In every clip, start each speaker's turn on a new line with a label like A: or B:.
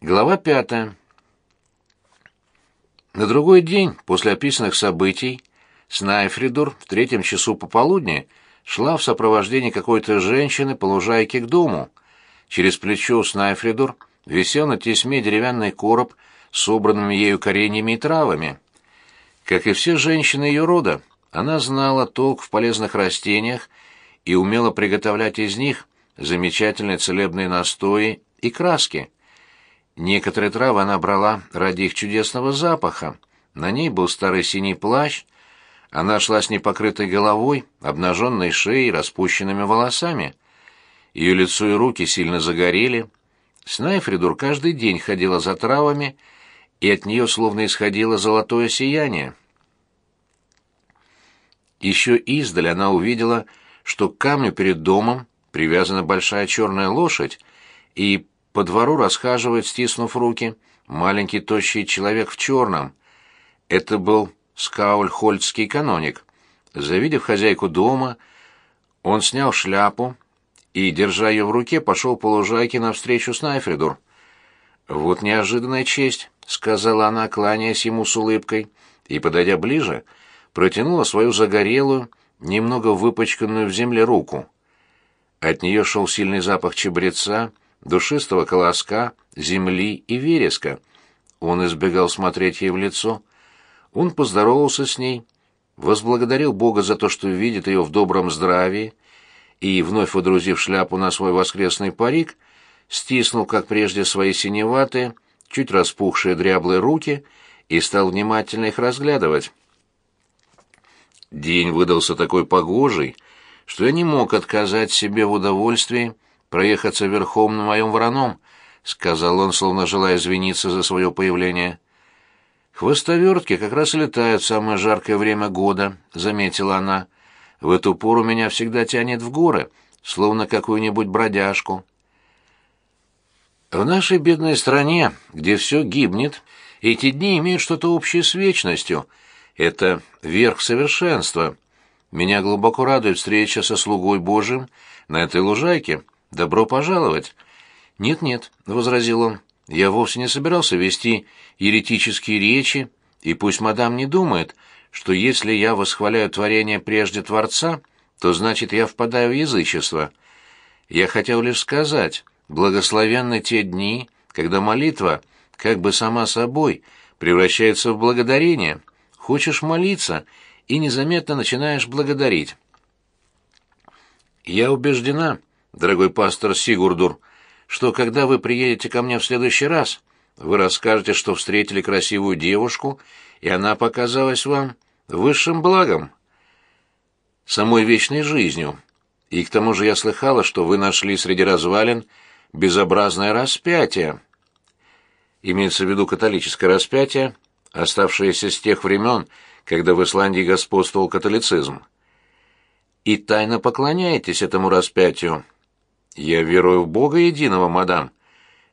A: Глава пятая. На другой день после описанных событий Снайфридур в третьем часу пополудни шла в сопровождении какой-то женщины по лужайке к дому. Через плечо Снайфридур висел на тесьме деревянный короб с собранными ею кореньями и травами. Как и все женщины ее рода, она знала толк в полезных растениях и умела приготовлять из них замечательные целебные настои и краски. Некоторые травы она брала ради их чудесного запаха. На ней был старый синий плащ. Она шла с непокрытой головой, обнаженной шеей, распущенными волосами. Ее лицо и руки сильно загорели. Снайфридур каждый день ходила за травами, и от нее словно исходило золотое сияние. Еще издали она увидела, что к камню перед домом привязана большая черная лошадь, и по двору расхаживает, стиснув руки, маленький тощий человек в черном. Это был Скаульхольдский каноник. Завидев хозяйку дома, он снял шляпу и, держа ее в руке, пошел по лужайке навстречу Снайфридур. «Вот неожиданная честь», — сказала она, кланяясь ему с улыбкой, и, подойдя ближе, протянула свою загорелую, немного выпачканную в земле руку. От нее шел сильный запах чабреца, душистого колоска, земли и вереска. Он избегал смотреть ей в лицо. Он поздоровался с ней, возблагодарил Бога за то, что видит ее в добром здравии, и, вновь водрузив шляпу на свой воскресный парик, стиснул, как прежде, свои синеватые, чуть распухшие дряблые руки и стал внимательно их разглядывать. День выдался такой погожий, что я не мог отказать себе в удовольствии проехаться верхом на моем вороном», — сказал он, словно желая извиниться за свое появление. «Хвостовертки как раз летают в самое жаркое время года», — заметила она. «В эту пору меня всегда тянет в горы, словно какую-нибудь бродяжку». В нашей бедной стране, где все гибнет, эти дни имеют что-то общее с вечностью. Это верх совершенства. Меня глубоко радует встреча со слугой Божьим на этой лужайке, «Добро пожаловать!» «Нет-нет», — возразил он, — «я вовсе не собирался вести еретические речи, и пусть мадам не думает, что если я восхваляю творение прежде Творца, то значит я впадаю в язычество. Я хотел лишь сказать, благословенны те дни, когда молитва, как бы сама собой, превращается в благодарение. Хочешь молиться и незаметно начинаешь благодарить. Я убеждена, дорогой пастор Сигурдур, что когда вы приедете ко мне в следующий раз, вы расскажете, что встретили красивую девушку, и она показалась вам высшим благом, самой вечной жизнью. И к тому же я слыхала, что вы нашли среди развалин безобразное распятие. Имеется в виду католическое распятие, оставшееся с тех времен, когда в Исландии господствовал католицизм. И тайно поклоняетесь этому распятию. «Я верую в Бога единого, мадам.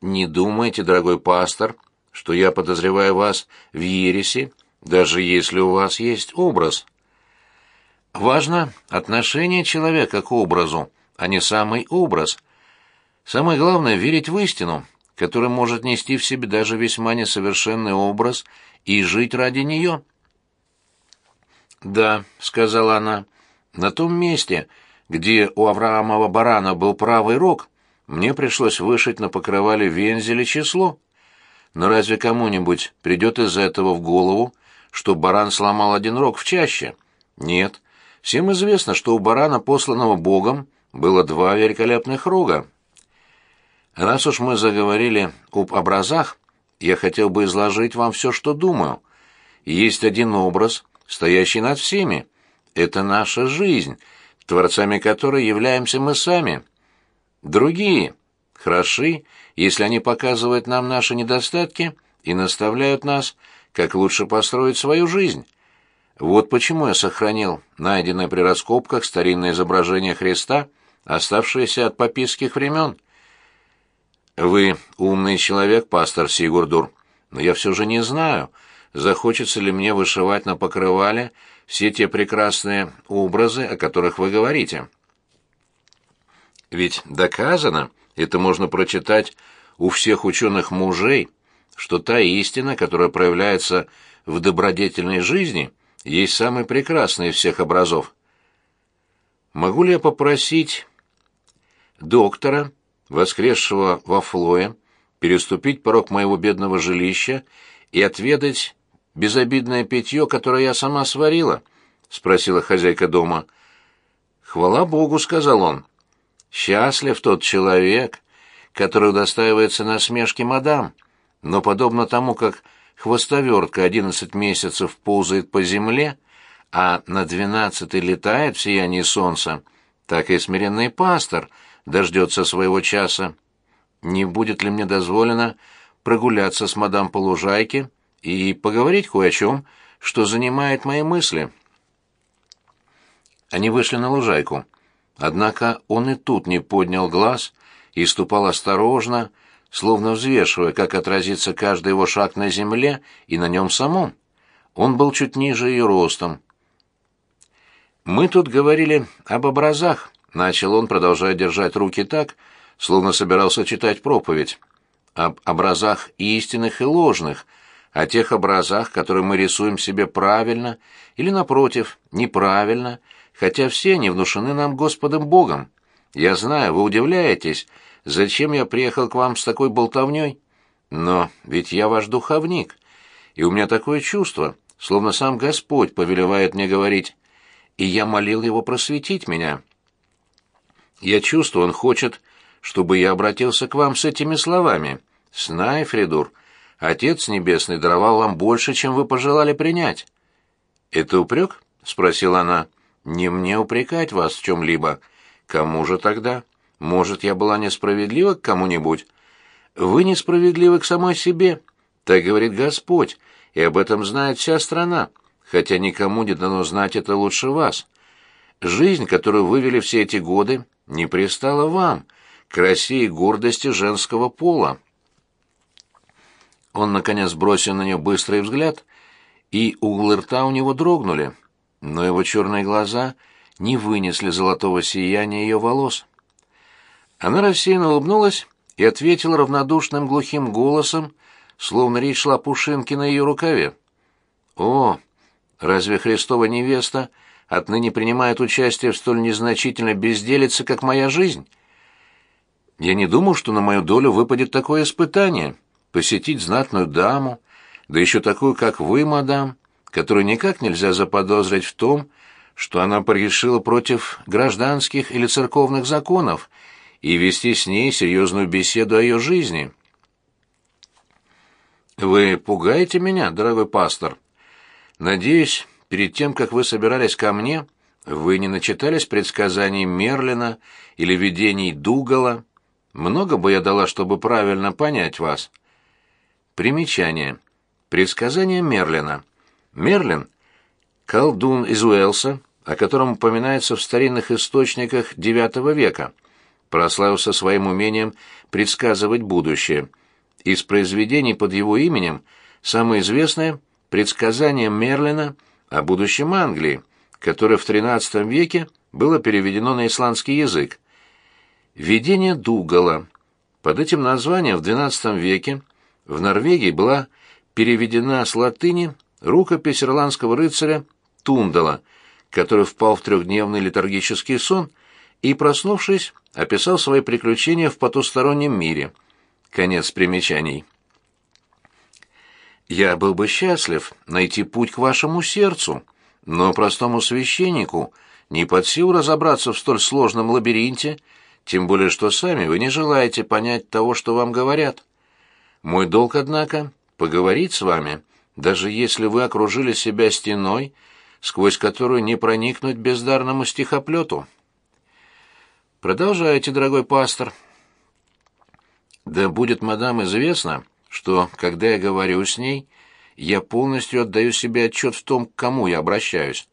A: Не думайте, дорогой пастор, что я подозреваю вас в ереси, даже если у вас есть образ. Важно отношение человека к образу, а не самый образ. Самое главное — верить в истину, которая может нести в себе даже весьма несовершенный образ и жить ради нее». «Да», — сказала она, — «на том месте, где у Авраамова барана был правый рог, мне пришлось вышить на покрывале вензеля число. Но разве кому-нибудь придет из этого в голову, что баран сломал один рог в чаще? Нет. Всем известно, что у барана, посланного Богом, было два великолепных рога. Раз уж мы заговорили об образах, я хотел бы изложить вам все, что думаю. Есть один образ, стоящий над всеми. Это наша жизнь — творцами которой являемся мы сами. Другие хороши, если они показывают нам наши недостатки и наставляют нас, как лучше построить свою жизнь. Вот почему я сохранил найденное при раскопках старинное изображение Христа, оставшееся от папистских времен. Вы умный человек, пастор Сигурдур, но я все же не знаю, захочется ли мне вышивать на покрывале все те прекрасные образы, о которых вы говорите. Ведь доказано, это можно прочитать у всех ученых мужей, что та истина, которая проявляется в добродетельной жизни, есть самый прекрасный из всех образов. Могу ли я попросить доктора, воскресшего во Флое, переступить порог моего бедного жилища и отведать безобидное питье, которое я сама сварила?» — спросила хозяйка дома. «Хвала Богу», — сказал он. «Счастлив тот человек, который удостаивается насмешки мадам, но подобно тому, как хвостовертка одиннадцать месяцев ползает по земле, а на двенадцатый летает в сиянии солнца, так и смиренный пастор дождется своего часа. Не будет ли мне дозволено прогуляться с мадам по лужайке и поговорить кое о чем, что занимает мои мысли?» Они вышли на лужайку. Однако он и тут не поднял глаз и ступал осторожно, словно взвешивая, как отразится каждый его шаг на земле и на нем самом. Он был чуть ниже ее ростом. «Мы тут говорили об образах», — начал он, продолжая держать руки так, словно собирался читать проповедь. «Об образах истинных и ложных, о тех образах, которые мы рисуем себе правильно или, напротив, неправильно, хотя все они внушены нам Господом Богом. Я знаю, вы удивляетесь, зачем я приехал к вам с такой болтовней, но ведь я ваш духовник, и у меня такое чувство, словно сам Господь повелевает мне говорить, и я молил его просветить меня. Я чувствую, он хочет, чтобы я обратился к вам с этими словами. Снай, Фридур, Отец Небесный даровал вам больше, чем вы пожелали принять. «Это упрек?» — спросила она. Не мне упрекать вас в чем-либо. Кому же тогда? Может, я была несправедлива к кому-нибудь? Вы несправедливы к самой себе, так говорит Господь, и об этом знает вся страна, хотя никому не дано знать это лучше вас. Жизнь, которую вы вели все эти годы, не пристала вам, к и гордости женского пола. Он, наконец, бросил на нее быстрый взгляд, и углы рта у него дрогнули но его черные глаза не вынесли золотого сияния ее волос. Она рассеянно улыбнулась и ответила равнодушным глухим голосом, словно речь шла о пушинке на ее рукаве. «О, разве Христова невеста отныне принимает участие в столь незначительной безделице, как моя жизнь? Я не думал, что на мою долю выпадет такое испытание — посетить знатную даму, да еще такую, как вы, мадам, которую никак нельзя заподозрить в том, что она погрешила против гражданских или церковных законов, и вести с ней серьезную беседу о ее жизни. «Вы пугаете меня, дорогой пастор? Надеюсь, перед тем, как вы собирались ко мне, вы не начитались предсказаний Мерлина или видений Дугала. Много бы я дала, чтобы правильно понять вас». Примечание. Предсказания Мерлина – Мерлин — колдун из Уэлса, о котором упоминается в старинных источниках IX века, прославился своим умением предсказывать будущее. Из произведений под его именем самое известное — предсказание Мерлина о будущем Англии, которое в XIII веке было переведено на исландский язык. Видение Дугала. Под этим названием в XII веке в Норвегии была переведена с латыни рукопись ирландского рыцаря Тундала, который впал в трехдневный летаргический сон и, проснувшись, описал свои приключения в потустороннем мире. Конец примечаний. «Я был бы счастлив найти путь к вашему сердцу, но простому священнику не под силу разобраться в столь сложном лабиринте, тем более что сами вы не желаете понять того, что вам говорят. Мой долг, однако, поговорить с вами» даже если вы окружили себя стеной, сквозь которую не проникнуть бездарному стихоплету. Продолжайте, дорогой пастор. Да будет мадам известно, что, когда я говорю с ней, я полностью отдаю себе отчет в том, к кому я обращаюсь.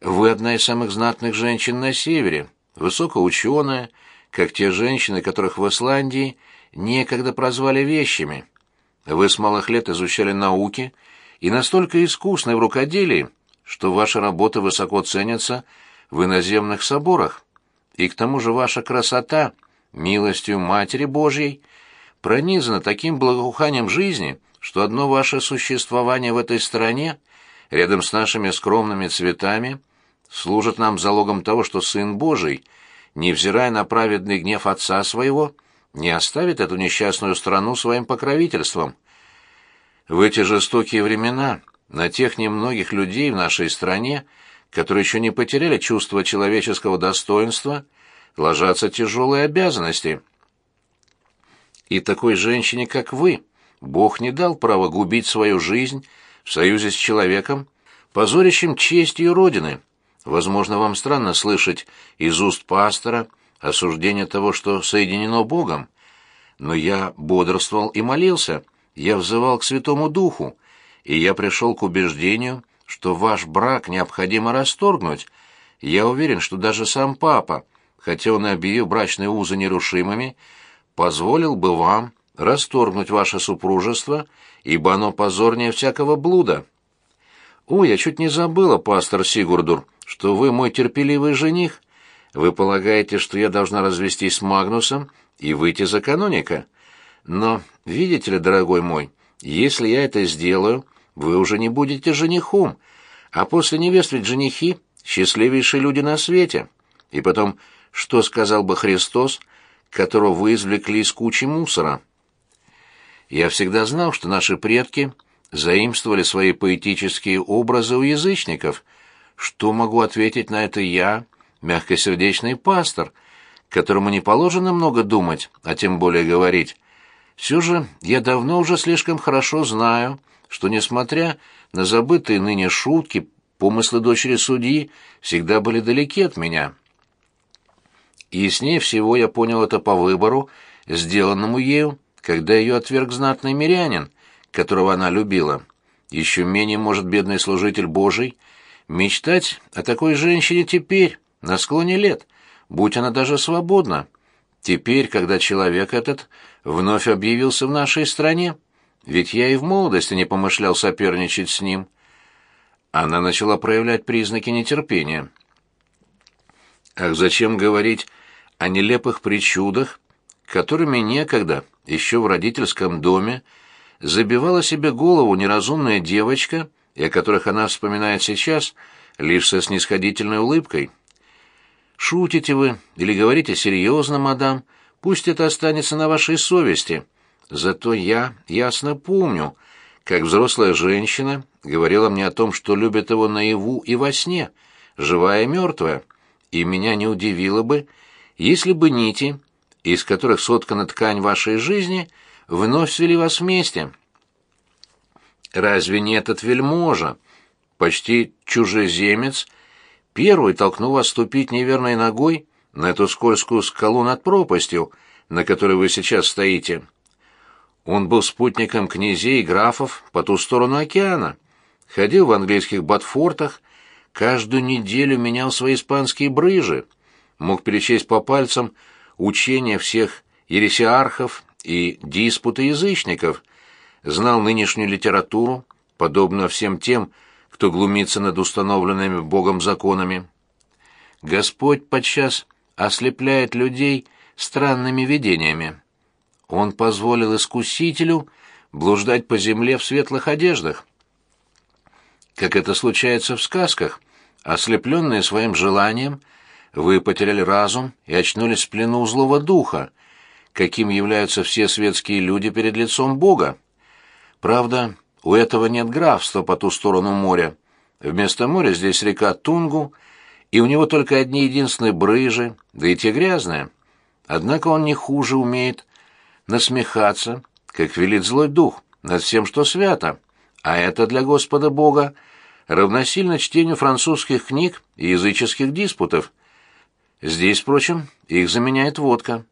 A: Вы одна из самых знатных женщин на севере, высокоученая, как те женщины, которых в Исландии некогда прозвали вещами. Вы с малых лет изучали науки и настолько искусны в рукоделии, что ваши работы высоко ценятся в иноземных соборах. И к тому же ваша красота, милостью Матери Божьей, пронизано таким благоуханием жизни, что одно ваше существование в этой стране, рядом с нашими скромными цветами, служит нам залогом того, что Сын Божий, невзирая на праведный гнев Отца Своего, не оставит эту несчастную страну своим покровительством. В эти жестокие времена на тех немногих людей в нашей стране, которые еще не потеряли чувство человеческого достоинства, ложатся тяжелые обязанности. И такой женщине, как вы, Бог не дал права губить свою жизнь в союзе с человеком, позорящим честь ее родины. Возможно, вам странно слышать из уст пастора осуждение того, что соединено Богом, но я бодрствовал и молился, я взывал к Святому Духу, и я пришел к убеждению, что ваш брак необходимо расторгнуть. Я уверен, что даже сам папа, хотя он и объявил брачные узы нерушимыми, позволил бы вам расторгнуть ваше супружество, ибо оно позорнее всякого блуда. Ой, я чуть не забыла, пастор Сигурдур, что вы мой терпеливый жених. Вы полагаете, что я должна развестись с Магнусом и выйти за каноника? Но, видите ли, дорогой мой, если я это сделаю, вы уже не будете женихом, а после невест ведь женихи — счастливейшие люди на свете. И потом, что сказал бы Христос, которого вы извлекли из кучи мусора?» Я всегда знал, что наши предки заимствовали свои поэтические образы у язычников. Что могу ответить на это я, мягкосердечный пастор, которому не положено много думать, а тем более говорить? Все же я давно уже слишком хорошо знаю, что, несмотря на забытые ныне шутки, помыслы дочери судьи всегда были далеки от меня. Яснее всего я понял это по выбору, сделанному ею, когда ее отверг знатный мирянин, которого она любила. Еще менее может бедный служитель Божий мечтать о такой женщине теперь, на склоне лет, будь она даже свободна. Теперь, когда человек этот вновь объявился в нашей стране, ведь я и в молодости не помышлял соперничать с ним. Она начала проявлять признаки нетерпения. Ах, зачем говорить о нелепых причудах, которыми некогда еще в родительском доме, забивала себе голову неразумная девочка, и о которых она вспоминает сейчас лишь со снисходительной улыбкой. «Шутите вы или говорите серьезно, мадам, пусть это останется на вашей совести. Зато я ясно помню, как взрослая женщина говорила мне о том, что любит его наяву и во сне, живая и мертвая, и меня не удивило бы, если бы нити, из которых соткана ткань вашей жизни, вновь свели вас вместе. Разве не этот вельможа, почти чужеземец, первый толкнул вас ступить неверной ногой на эту скользкую скалу над пропастью, на которой вы сейчас стоите? Он был спутником князей и графов по ту сторону океана, ходил в английских ботфортах, каждую неделю менял свои испанские брыжи, мог перечесть по пальцам учения всех ересиархов и диспуты язычников, знал нынешнюю литературу, подобно всем тем, кто глумится над установленными Богом законами. Господь подчас ослепляет людей странными видениями. Он позволил искусителю блуждать по земле в светлых одеждах. Как это случается в сказках, ослепленные своим желанием – вы потеряли разум и очнулись в плену злого духа, каким являются все светские люди перед лицом Бога. Правда, у этого нет графства по ту сторону моря. Вместо моря здесь река Тунгу, и у него только одни единственные брыжи, да и те грязные. Однако он не хуже умеет насмехаться, как велит злой дух, над всем, что свято, а это для Господа Бога равносильно чтению французских книг и языческих диспутов — Здесь, впрочем, их заменяет водка.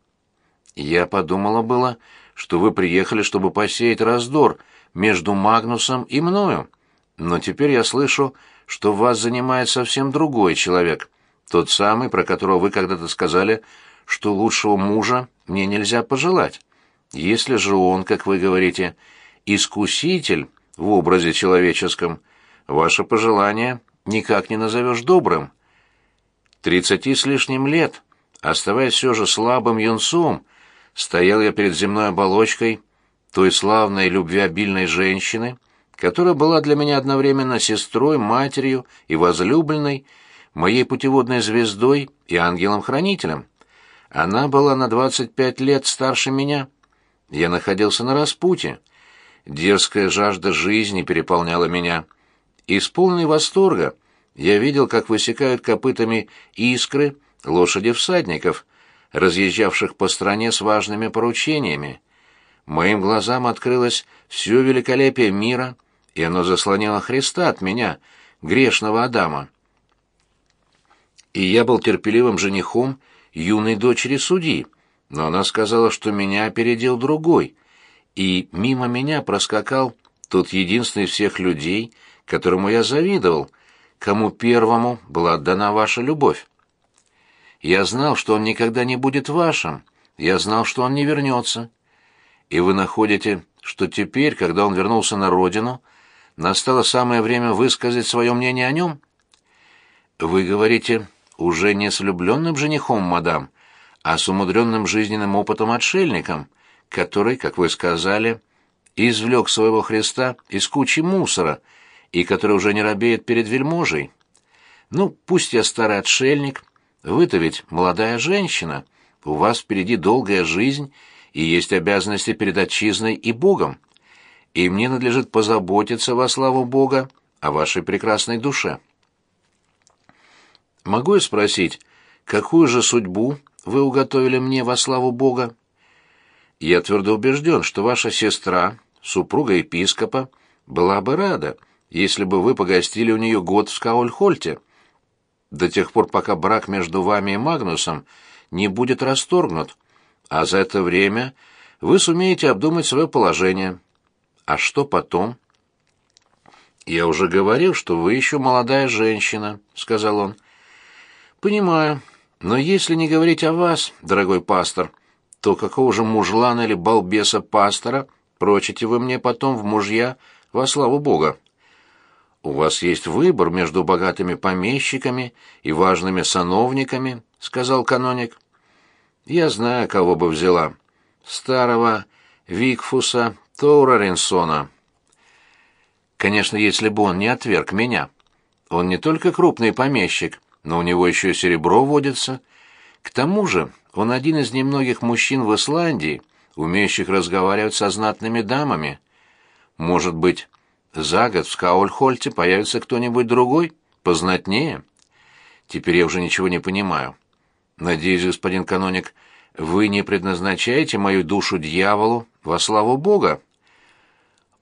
A: Я подумала было, что вы приехали, чтобы посеять раздор между Магнусом и мною. Но теперь я слышу, что вас занимает совсем другой человек, тот самый, про которого вы когда-то сказали, что лучшего мужа мне нельзя пожелать. Если же он, как вы говорите, искуситель в образе человеческом, ваше пожелание никак не назовешь добрым тридцати с лишним лет, оставаясь все же слабым юнцом, стоял я перед земной оболочкой той славной любвеобильной женщины, которая была для меня одновременно сестрой, матерью и возлюбленной, моей путеводной звездой и ангелом-хранителем. Она была на двадцать пять лет старше меня. Я находился на распутье. Дерзкая жажда жизни переполняла меня. Исполненный восторга, я видел, как высекают копытами искры лошади всадников, разъезжавших по стране с важными поручениями. Моим глазам открылось все великолепие мира, и оно заслоняло Христа от меня, грешного Адама. И я был терпеливым женихом юной дочери судьи, но она сказала, что меня опередил другой, и мимо меня проскакал тот единственный всех людей, которому я завидовал, кому первому была отдана ваша любовь. Я знал, что он никогда не будет вашим, я знал, что он не вернется. И вы находите, что теперь, когда он вернулся на родину, настало самое время высказать свое мнение о нем? Вы говорите, уже не с влюбленным женихом, мадам, а с умудренным жизненным опытом отшельником, который, как вы сказали, извлек своего Христа из кучи мусора и который уже не робеет перед вельможей. Ну, пусть я старый отшельник, вы-то ведь молодая женщина, у вас впереди долгая жизнь и есть обязанности перед отчизной и Богом. И мне надлежит позаботиться во славу Бога о вашей прекрасной душе. Могу я спросить, какую же судьбу вы уготовили мне во славу Бога? Я твердо убежден, что ваша сестра, супруга епископа, была бы рада, если бы вы погостили у нее год в Скаульхольте, до тех пор, пока брак между вами и Магнусом не будет расторгнут, а за это время вы сумеете обдумать свое положение. А что потом? Я уже говорил, что вы еще молодая женщина, сказал он. Понимаю, но если не говорить о вас, дорогой пастор, то какого же мужлана или балбеса пастора прочите вы мне потом в мужья во славу Бога? У вас есть выбор между богатыми помещиками и важными сановниками, сказал каноник. Я знаю, кого бы взяла. Старого Викфуса Тоураренсона. Конечно, если бы он не отверг меня. Он не только крупный помещик, но у него еще серебро водится. К тому же он один из немногих мужчин в Исландии, умеющих разговаривать со знатными дамами. Может быть, за год в Скаульхольте появится кто-нибудь другой, познатнее. Теперь я уже ничего не понимаю. Надеюсь, господин каноник, вы не предназначаете мою душу дьяволу во славу Бога.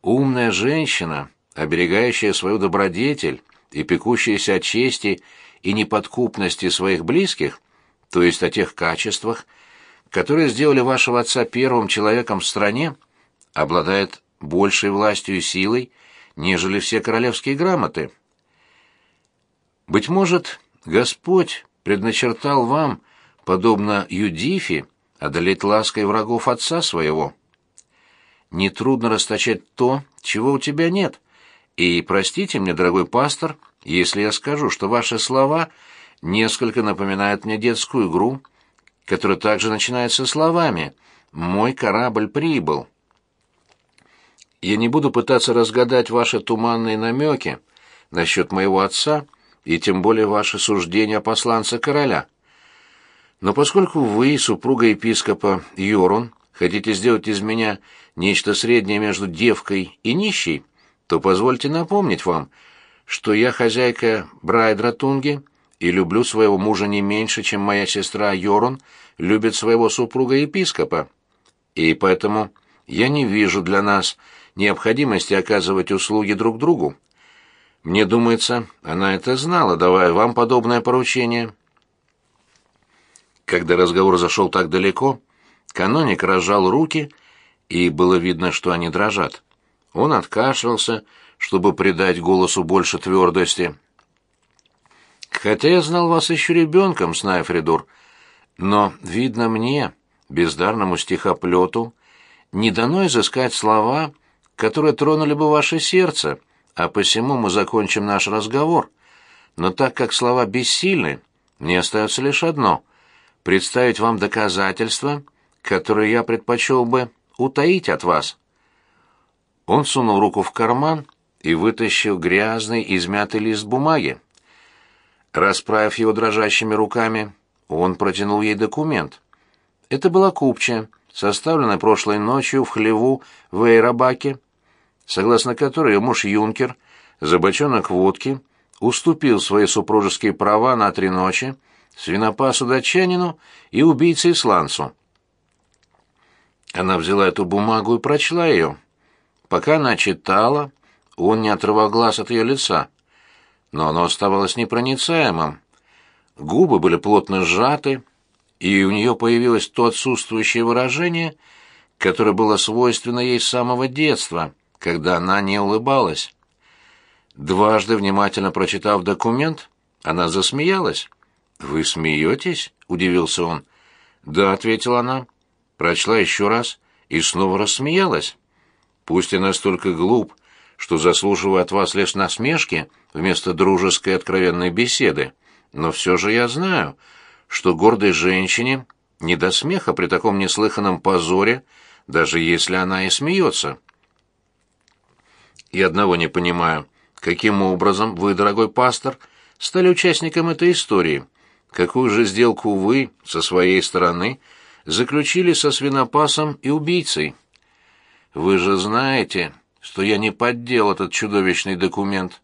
A: Умная женщина, оберегающая свою добродетель и пекущаяся о чести и неподкупности своих близких, то есть о тех качествах, которые сделали вашего отца первым человеком в стране, обладает большей властью и силой, нежели все королевские грамоты. Быть может, Господь предначертал вам, подобно Юдифи, одолеть лаской врагов отца своего. Нетрудно расточать то, чего у тебя нет. И простите мне, дорогой пастор, если я скажу, что ваши слова несколько напоминают мне детскую игру, которая также начинается словами «Мой корабль прибыл». Я не буду пытаться разгадать ваши туманные намеки насчет моего отца и тем более ваши суждения о посланце короля. Но поскольку вы, супруга епископа Йорун, хотите сделать из меня нечто среднее между девкой и нищей, то позвольте напомнить вам, что я хозяйка Брайдратунги и люблю своего мужа не меньше, чем моя сестра Йорун любит своего супруга-епископа. И поэтому я не вижу для нас необходимости оказывать услуги друг другу. Мне думается, она это знала, давая вам подобное поручение. Когда разговор зашел так далеко, каноник разжал руки, и было видно, что они дрожат. Он откашлялся, чтобы придать голосу больше твердости. «Хотя я знал вас еще ребенком, Снайфридур, но, видно мне, бездарному стихоплету, не дано изыскать слова, которые тронули бы ваше сердце, а посему мы закончим наш разговор. Но так как слова бессильны, мне остается лишь одно — представить вам доказательства, который я предпочел бы утаить от вас». Он сунул руку в карман и вытащил грязный, измятый лист бумаги. Расправив его дрожащими руками, он протянул ей документ. Это была купча, составленная прошлой ночью в хлеву в Эйрабаке, согласно которой ее муж Юнкер за бочонок водки уступил свои супружеские права на три ночи свинопасу-датчанину и убийце-исландцу. Она взяла эту бумагу и прочла ее. Пока она читала, он не отрывал глаз от ее лица, но оно оставалось непроницаемым. Губы были плотно сжаты, и у нее появилось то отсутствующее выражение, которое было свойственно ей с самого детства, когда она не улыбалась. Дважды внимательно прочитав документ, она засмеялась. «Вы смеетесь?» — удивился он. «Да», — ответила она. Прочла еще раз и снова рассмеялась. Пусть я настолько глуп, что заслуживаю от вас лишь насмешки вместо дружеской откровенной беседы, но все же я знаю, что гордой женщине не до смеха при таком неслыханном позоре, даже если она и смеется. И одного не понимаю, каким образом вы, дорогой пастор, стали участником этой истории, какую же сделку вы, со своей стороны, заключили со свинопасом и убийцей. Вы же знаете, что я не поддел этот чудовищный документ.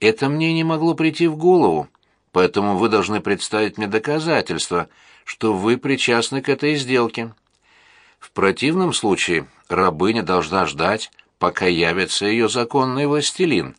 A: Это мне не могло прийти в голову, поэтому вы должны представить мне доказательства, что вы причастны к этой сделке. В противном случае рабыня должна ждать, пока явится ее законный властелин.